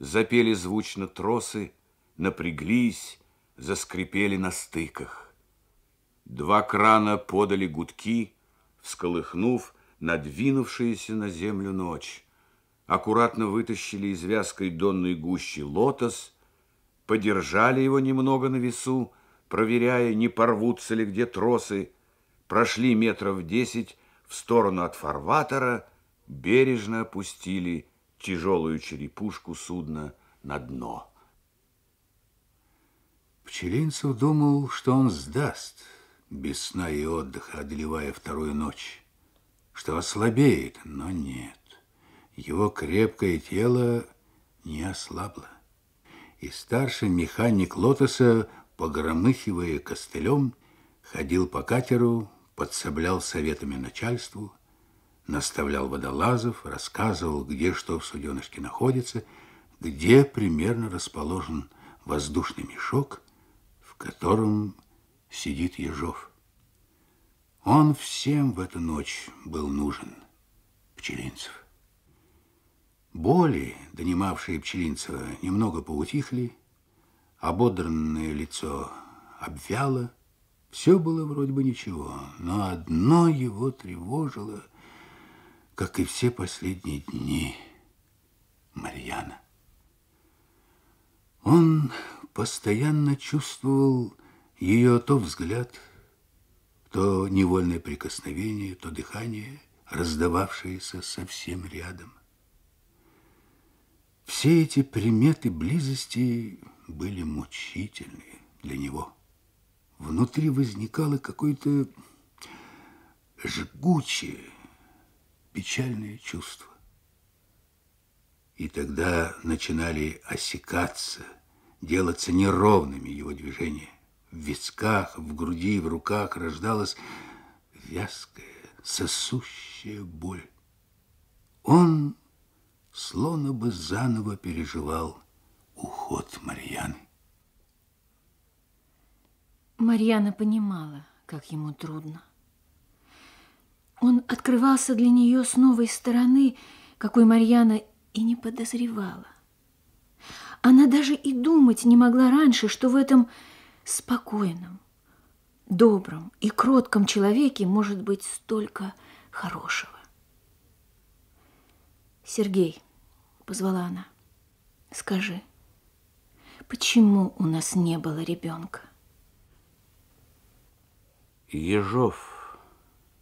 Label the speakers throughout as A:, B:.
A: Запели звучно тросы, напряглись, заскрипели на стыках. Два крана подали гудки, всколыхнув надвинувшуюся на землю ночь. Аккуратно вытащили из вязкой донной гущи лотос, подержали его немного на весу, проверяя, не порвутся ли где тросы, прошли метров десять в сторону от фарватера, бережно опустили тяжелую черепушку судна на дно.
B: Пчелинцев думал, что он сдаст, без сна и отдыха, одолевая вторую ночь, что ослабеет, но нет. Его крепкое тело не ослабло. И старший механик «Лотоса», погромыхивая костылем, ходил по катеру, подсоблял советами начальству, наставлял водолазов, рассказывал, где что в суденышке находится, где примерно расположен воздушный мешок, в котором сидит Ежов. Он всем в эту ночь был нужен, Пчелинцев. Боли, донимавшие Пчелинцева, немного поутихли, ободранное лицо обвяло, все было вроде бы ничего, но одно его тревожило – как и все последние дни Марьяна. Он постоянно чувствовал ее то взгляд, то невольное прикосновение, то дыхание, раздававшееся совсем рядом. Все эти приметы близости были мучительны для него. Внутри возникало какое-то жгучее, печальное чувство. И тогда начинали осекаться, делаться неровными его движения. В висках, в груди, в руках рождалась вязкая, сосущая боль. Он словно бы заново переживал уход Марьяны.
C: Марьяна понимала, как ему трудно. Он открывался для нее с новой стороны, какой Марьяна и не подозревала. Она даже и думать не могла раньше, что в этом спокойном, добром и кротком человеке может быть столько хорошего. «Сергей», — позвала она, — «скажи, почему у нас не было ребенка?»
D: Ежов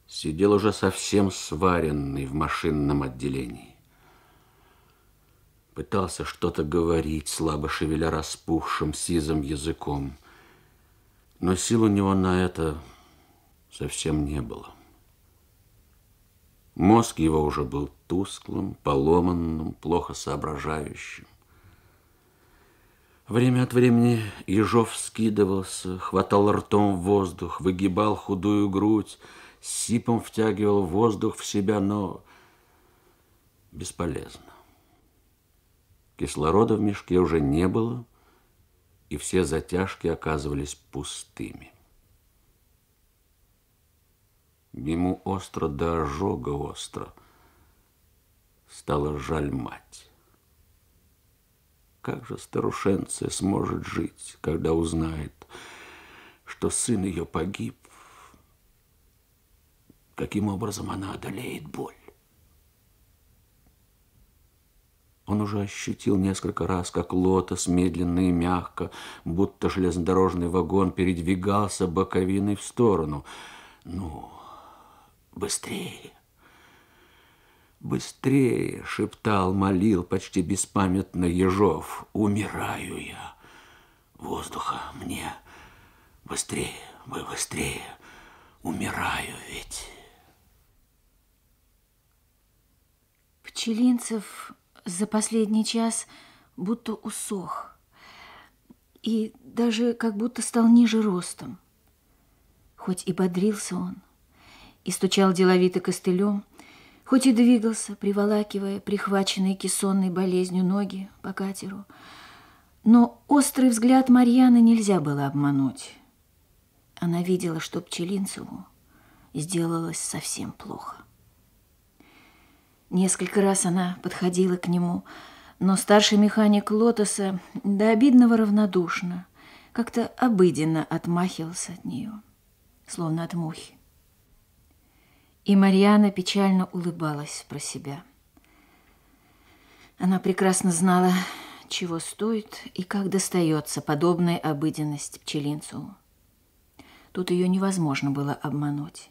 D: сидел уже совсем сваренный в машинном отделении. Пытался что-то говорить, слабо шевеля распухшим сизым языком, но сил у него на это совсем не было. Мозг его уже был тусклым, поломанным, плохо соображающим. Время от времени Ежов скидывался, хватал ртом воздух, выгибал худую грудь, сипом втягивал воздух в себя, но бесполезно. Кислорода в мешке уже не было, и все затяжки оказывались пустыми. Ему остро до ожога остро стало жаль мать. Как же старушенция сможет жить, когда узнает, что сын ее погиб, каким образом она одолеет боль. Он уже ощутил несколько раз, как лотос медленно и мягко, будто железнодорожный вагон передвигался боковиной в сторону. Ну, быстрее, быстрее, шептал, молил почти беспамятно Ежов. Умираю я. Воздуха мне. Быстрее, вы быстрее. Умираю ведь.
C: Пчелинцев за последний час будто усох и даже как будто стал ниже ростом. Хоть и бодрился он, и стучал деловито костылем, хоть и двигался, приволакивая прихваченные кессонной болезнью ноги по катеру, но острый взгляд Марьяны нельзя было обмануть. Она видела, что Пчелинцеву сделалось совсем плохо. Несколько раз она подходила к нему, Но старший механик Лотоса до обидного равнодушно, как-то обыденно отмахивался от нее, словно от мухи. И Марьяна печально улыбалась про себя. Она прекрасно знала, чего стоит и как достается подобная обыденность пчелинцу. Тут ее невозможно было обмануть.